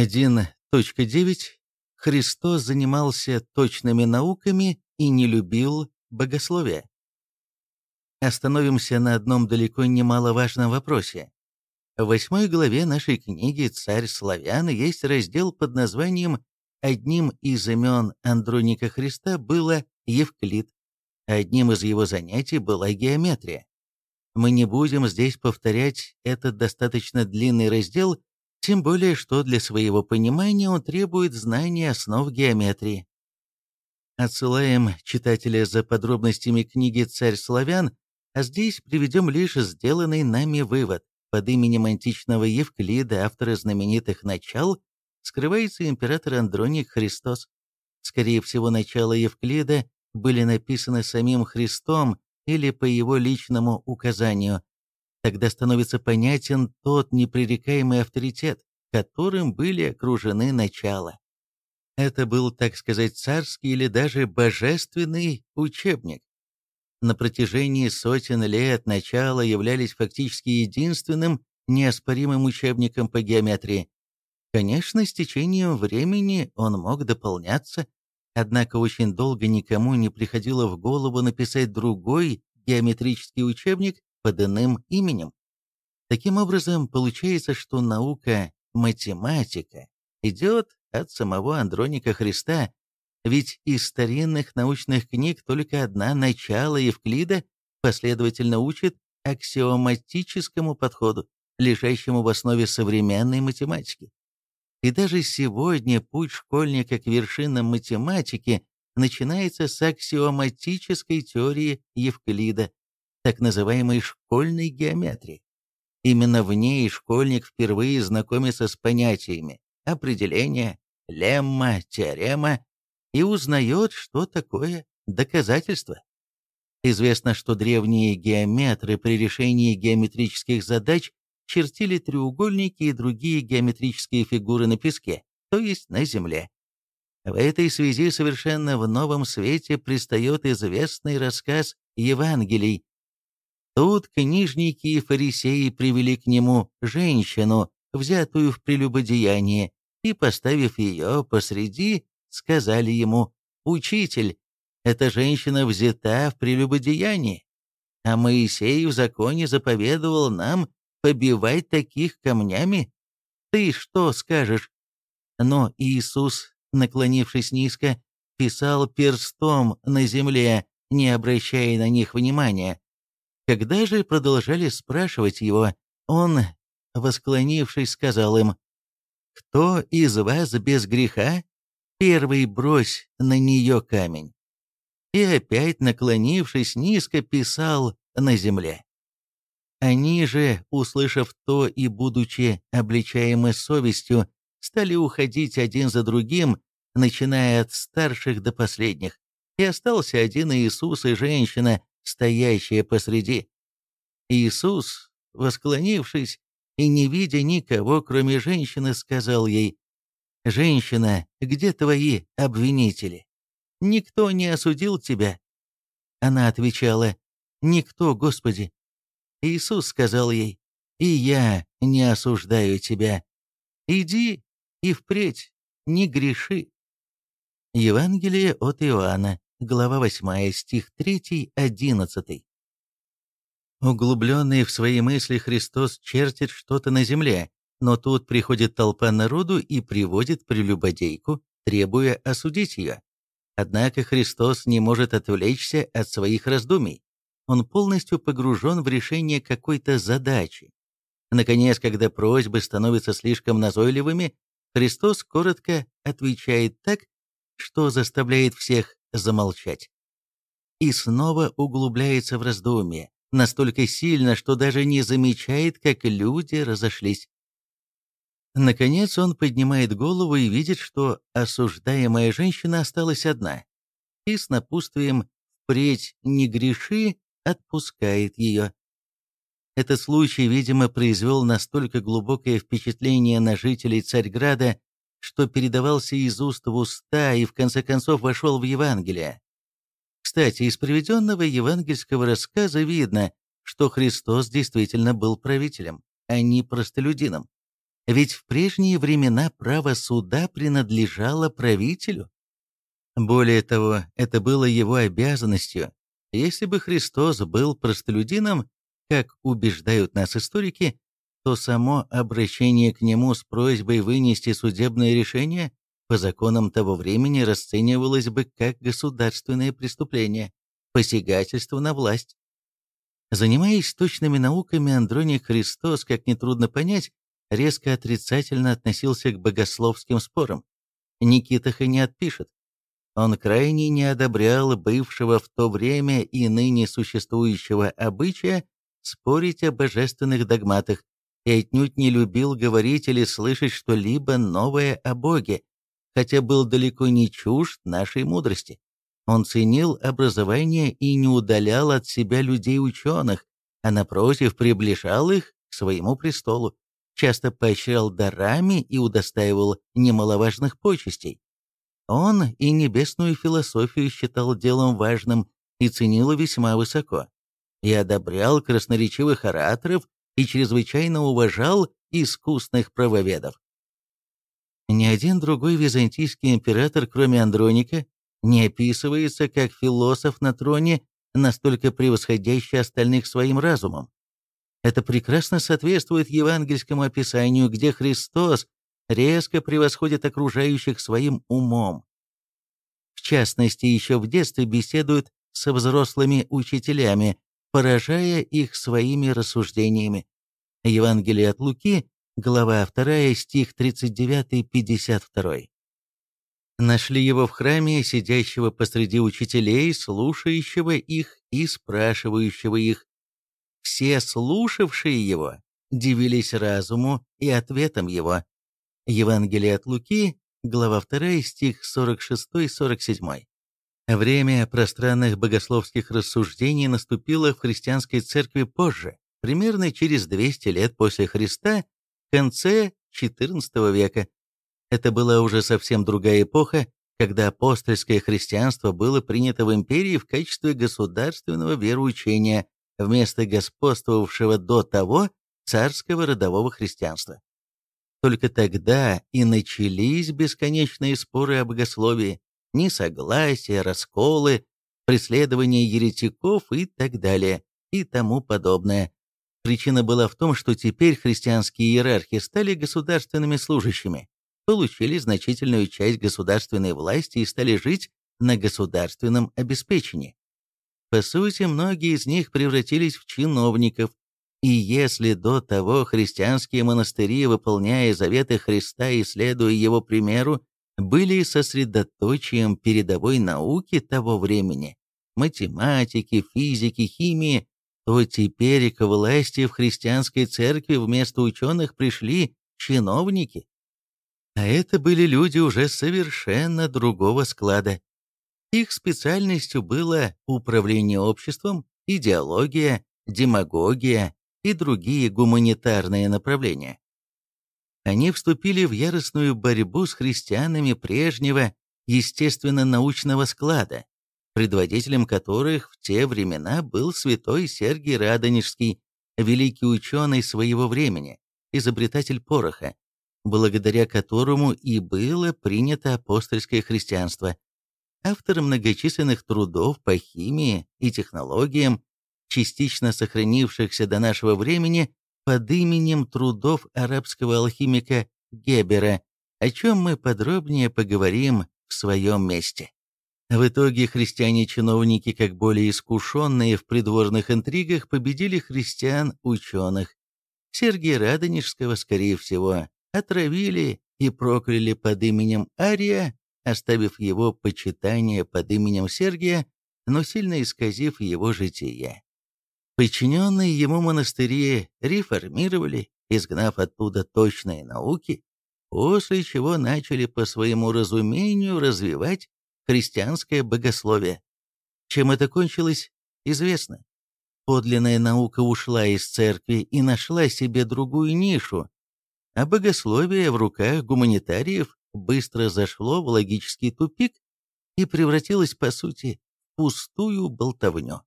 1.9 Христос занимался точными науками и не любил богословия. Остановимся на одном далеко немаловажном вопросе. В восьмой главе нашей книги «Царь славян» есть раздел под названием «Одним из имен Андроника Христа было Евклид, одним из его занятий была геометрия». Мы не будем здесь повторять этот достаточно длинный раздел, тем более что для своего понимания он требует знания основ геометрии. Отсылаем читателя за подробностями книги «Царь славян», а здесь приведем лишь сделанный нами вывод под именем античного Евклида, автора знаменитых «Начал», скрывается император Андроник Христос. Скорее всего, начала Евклида были написаны самим Христом или по его личному указанию. Тогда становится понятен тот непререкаемый авторитет, которым были окружены начала. Это был, так сказать, царский или даже божественный учебник, на протяжении сотен лет начала являлись фактически единственным неоспоримым учебником по геометрии. Конечно, с течением времени он мог дополняться, однако очень долго никому не приходило в голову написать другой геометрический учебник под иным именем. Таким образом, получается, что наука математика идет от самого Андроника Христа, ведь из старинных научных книг только одна начало Евклида последовательно учит аксиоматическому подходу, лежащему в основе современной математики. И даже сегодня путь школьника к вершинам математики начинается с аксиоматической теории Евклида, так называемой школьной геометрии. Именно в ней школьник впервые знакомится с понятиями определения, лемма, теорема и узнает, что такое доказательство. Известно, что древние геометры при решении геометрических задач чертили треугольники и другие геометрические фигуры на песке, то есть на земле. В этой связи совершенно в новом свете пристает известный рассказ Евангелий. Тут книжники и фарисеи привели к нему женщину, взятую в прелюбодеяние, и, поставив ее посреди, сказали ему, «Учитель, эта женщина взята в прелюбодеянии, а Моисей в законе заповедовал нам побивать таких камнями. Ты что скажешь?» Но Иисус, наклонившись низко, писал перстом на земле, не обращая на них внимания. Когда же продолжали спрашивать его, он, восклонившись, сказал им, «Кто из вас без греха, Первый брось на нее камень. И опять, наклонившись низко, писал на земле. Они же, услышав то и будучи обличаемы совестью, стали уходить один за другим, начиная от старших до последних. И остался один Иисус и женщина, стоящая посреди. Иисус, восклонившись и не видя никого, кроме женщины, сказал ей, «Женщина, где твои обвинители? Никто не осудил тебя?» Она отвечала, «Никто, Господи». Иисус сказал ей, «И я не осуждаю тебя. Иди и впредь не греши». Евангелие от Иоанна, глава 8, стих 3, 11. Углубленный в свои мысли Христос чертит что-то на земле, но тут приходит толпа народу и приводит прелюбодейку, требуя осудить ее. Однако Христос не может отвлечься от своих раздумий. Он полностью погружен в решение какой-то задачи. Наконец, когда просьбы становятся слишком назойливыми, Христос коротко отвечает так, что заставляет всех замолчать. И снова углубляется в раздумье, настолько сильно, что даже не замечает, как люди разошлись. Наконец он поднимает голову и видит, что осуждаемая женщина осталась одна, и с напутствием «впредь не греши» отпускает ее. Этот случай, видимо, произвел настолько глубокое впечатление на жителей Царьграда, что передавался из уст в уста и в конце концов вошел в Евангелие. Кстати, из приведенного евангельского рассказа видно, что Христос действительно был правителем, а не простолюдином. Ведь в прежние времена право суда принадлежало правителю. Более того, это было его обязанностью. Если бы Христос был простолюдином, как убеждают нас историки, то само обращение к нему с просьбой вынести судебное решение по законам того времени расценивалось бы как государственное преступление, посягательство на власть. Занимаясь точными науками, Андроник Христос, как нетрудно понять, резко отрицательно относился к богословским спорам. Никитах и не отпишет. Он крайне не одобрял бывшего в то время и ныне существующего обычая спорить о божественных догматах и отнюдь не любил говорить или слышать что-либо новое о Боге, хотя был далеко не чужд нашей мудрости. Он ценил образование и не удалял от себя людей-ученых, а напротив приближал их к своему престолу, часто поощрял дарами и удостаивал немаловажных почестей. Он и небесную философию считал делом важным и ценил весьма высоко, и одобрял красноречивых ораторов и чрезвычайно уважал искусных правоведов. Ни один другой византийский император, кроме Андроника, не описывается как философ на троне, настолько превосходящий остальных своим разумом. Это прекрасно соответствует евангельскому описанию, где Христос резко превосходит окружающих своим умом. В частности, еще в детстве беседует со взрослыми учителями, поражая их своими рассуждениями. Евангелие от Луки, глава 2, стих 39-52. Нашли его в храме, сидящего посреди учителей, слушающего их и спрашивающего их. Все слушавшие его дивились разуму и ответам его. Евангелие от Луки, глава 2, стих 46-47. Время пространных богословских рассуждений наступило в христианской церкви позже, примерно через 200 лет после Христа, в конце XIV века. Это была уже совсем другая эпоха, когда апостольское христианство было принято в империи в качестве государственного вероучения вместо господствовавшего до того царского родового христианства. Только тогда и начались бесконечные споры о богословии, несогласия, расколы, преследование еретиков и так далее, и тому подобное. Причина была в том, что теперь христианские иерархи стали государственными служащими, получили значительную часть государственной власти и стали жить на государственном обеспечении. По сути, многие из них превратились в чиновников, и если до того христианские монастыри, выполняя заветы Христа и следуя его примеру, были сосредоточием передовой науки того времени, математики, физики, химии, то теперь к власти в христианской церкви вместо ученых пришли чиновники. А это были люди уже совершенно другого склада. Их специальностью было управление обществом, идеология, демагогия и другие гуманитарные направления. Они вступили в яростную борьбу с христианами прежнего, естественно-научного склада, предводителем которых в те времена был святой Сергий Радонежский, великий ученый своего времени, изобретатель пороха, благодаря которому и было принято апостольское христианство, автор многочисленных трудов по химии и технологиям, частично сохранившихся до нашего времени под именем трудов арабского алхимика Гебера, о чем мы подробнее поговорим в своем месте. В итоге христиане-чиновники, как более искушенные в придворных интригах, победили христиан-ученых. Сергия Радонежского, скорее всего, отравили и прокляли под именем Ария, оставив его почитание под именем Сергия, но сильно исказив его житие. Подчиненные ему монастыри реформировали, изгнав оттуда точные науки, после чего начали по своему разумению развивать христианское богословие. Чем это кончилось, известно. Подлинная наука ушла из церкви и нашла себе другую нишу, а богословие в руках гуманитариев быстро зашло в логический тупик и превратилось, по сути, в пустую болтовню.